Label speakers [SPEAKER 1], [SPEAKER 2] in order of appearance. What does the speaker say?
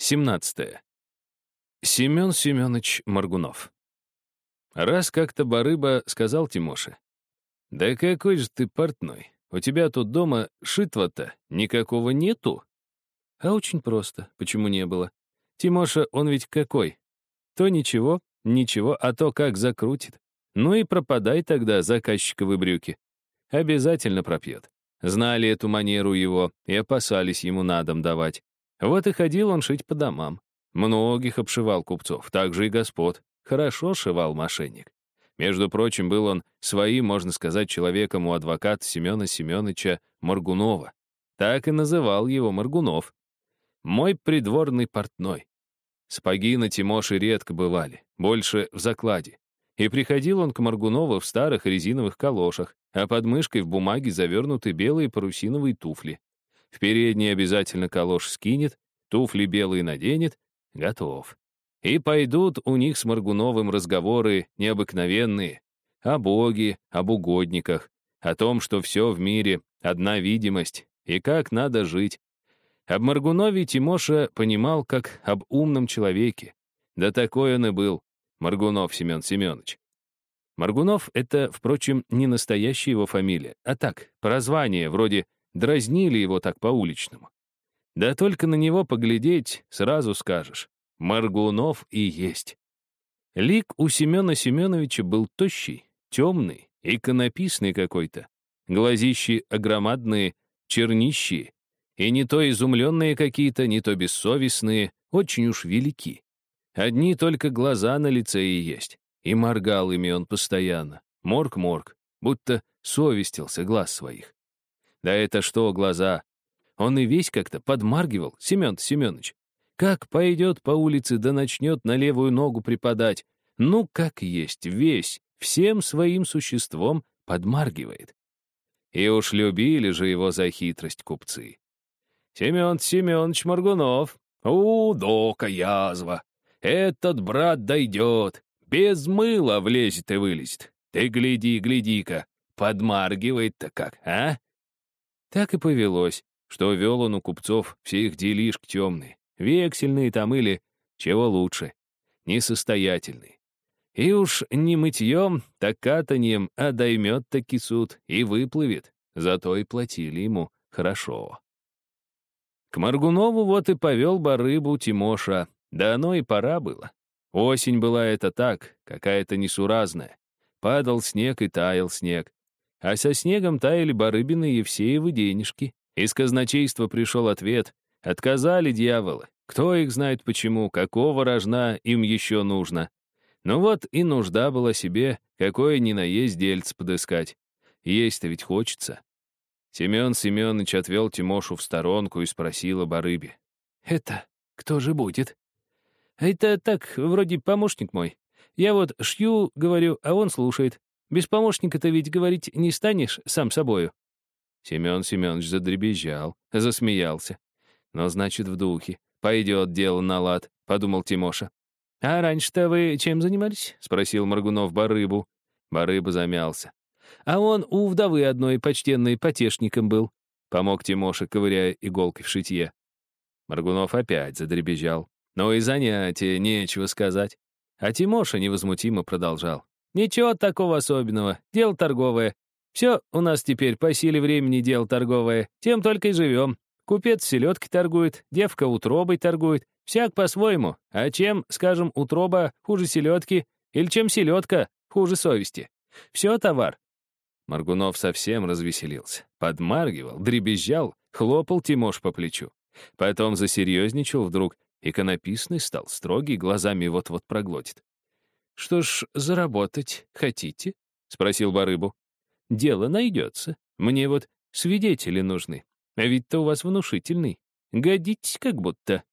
[SPEAKER 1] 17. Семен Семенович Моргунов. Раз как-то Барыба сказал Тимоше, «Да какой же ты портной? У тебя тут дома шитва-то никакого нету?» А очень просто. Почему не было? Тимоша, он ведь какой? То ничего, ничего, а то как закрутит. Ну и пропадай тогда заказчиковы брюки. Обязательно пропьет. Знали эту манеру его и опасались ему на дом давать. Вот и ходил он шить по домам. Многих обшивал купцов, также и господ. Хорошо шивал мошенник. Между прочим, был он своим, можно сказать, человеком у адвоката Семена Семеновича Моргунова. Так и называл его Моргунов. Мой придворный портной. Сапоги на Тимоше редко бывали, больше в закладе. И приходил он к Моргунову в старых резиновых калошах, а под мышкой в бумаге завернуты белые парусиновые туфли. В передней обязательно калош скинет, туфли белые наденет, готов. И пойдут у них с Моргуновым разговоры необыкновенные. О Боге, об угодниках, о том, что все в мире — одна видимость, и как надо жить. Об Моргунове Тимоша понимал, как об умном человеке. Да такой он и был, Моргунов Семен Семенович. Моргунов — это, впрочем, не настоящая его фамилия, а так, прозвание, вроде Дразнили его так по-уличному. Да только на него поглядеть, сразу скажешь. Маргунов и есть. Лик у Семена Семеновича был тощий, темный, иконописный какой-то. Глазищи огромадные, чернищие. И не то изумленные какие-то, не то бессовестные, очень уж велики. Одни только глаза на лице и есть. И моргал ими он постоянно. Морг-морг, будто совестился глаз своих. Да это что, глаза? Он и весь как-то подмаргивал, Семен Семенович. Как пойдет по улице, да начнет на левую ногу припадать. Ну, как есть, весь, всем своим существом подмаргивает. И уж любили же его за хитрость купцы. Семен Семенович Моргунов. У, дока язва. Этот брат дойдет. Без мыла влезет и вылезет. Ты гляди, гляди-ка. Подмаргивает-то как, а? Так и повелось, что вел он у купцов все их делишки темные, вексельные там или, чего лучше, несостоятельные. И уж не мытьем, так катанием, а доймет таки суд и выплывет, зато и платили ему хорошо. К Маргунову вот и повел барыбу Тимоша, да оно и пора было. Осень была это так, какая-то несуразная. Падал снег и таял снег. А со снегом таяли Барыбины Евсеевы денежки. Из казначейства пришел ответ. Отказали дьяволы. Кто их знает почему, какого рожна им еще нужно. Ну вот и нужда была себе, какое ни на есть дельце подыскать. Есть-то ведь хочется. Семен Семенович отвел Тимошу в сторонку и спросил об Барыбе. «Это кто же будет?» «Это так, вроде помощник мой. Я вот шью, говорю, а он слушает. Без помощника-то ведь говорить не станешь сам собою». Семен Семенович задребезжал, засмеялся. «Но значит, в духе. Пойдет дело на лад», — подумал Тимоша. «А раньше-то вы чем занимались?» — спросил Маргунов Барыбу. Барыба замялся. «А он у вдовы одной почтенной потешником был», — помог Тимоша, ковыряя иголкой в шитье. Маргунов опять задребезжал. «Ну и занятие, нечего сказать». А Тимоша невозмутимо продолжал. Ничего такого особенного, дело торговое. Все у нас теперь по силе времени дело торговое, тем только и живем. Купец селедкой торгует, девка утробой торгует, всяк по-своему. А чем, скажем, утроба хуже селедки, или чем селедка хуже совести? Все товар. Маргунов совсем развеселился, подмаргивал, дребезжал, хлопал Тимош по плечу. Потом засерьезничал вдруг, иконописный стал, строгий, глазами вот-вот проглотит. «Что ж, заработать хотите?» — спросил Барыбу. «Дело найдется. Мне вот свидетели нужны. А ведь-то у вас внушительный. Годитесь как будто».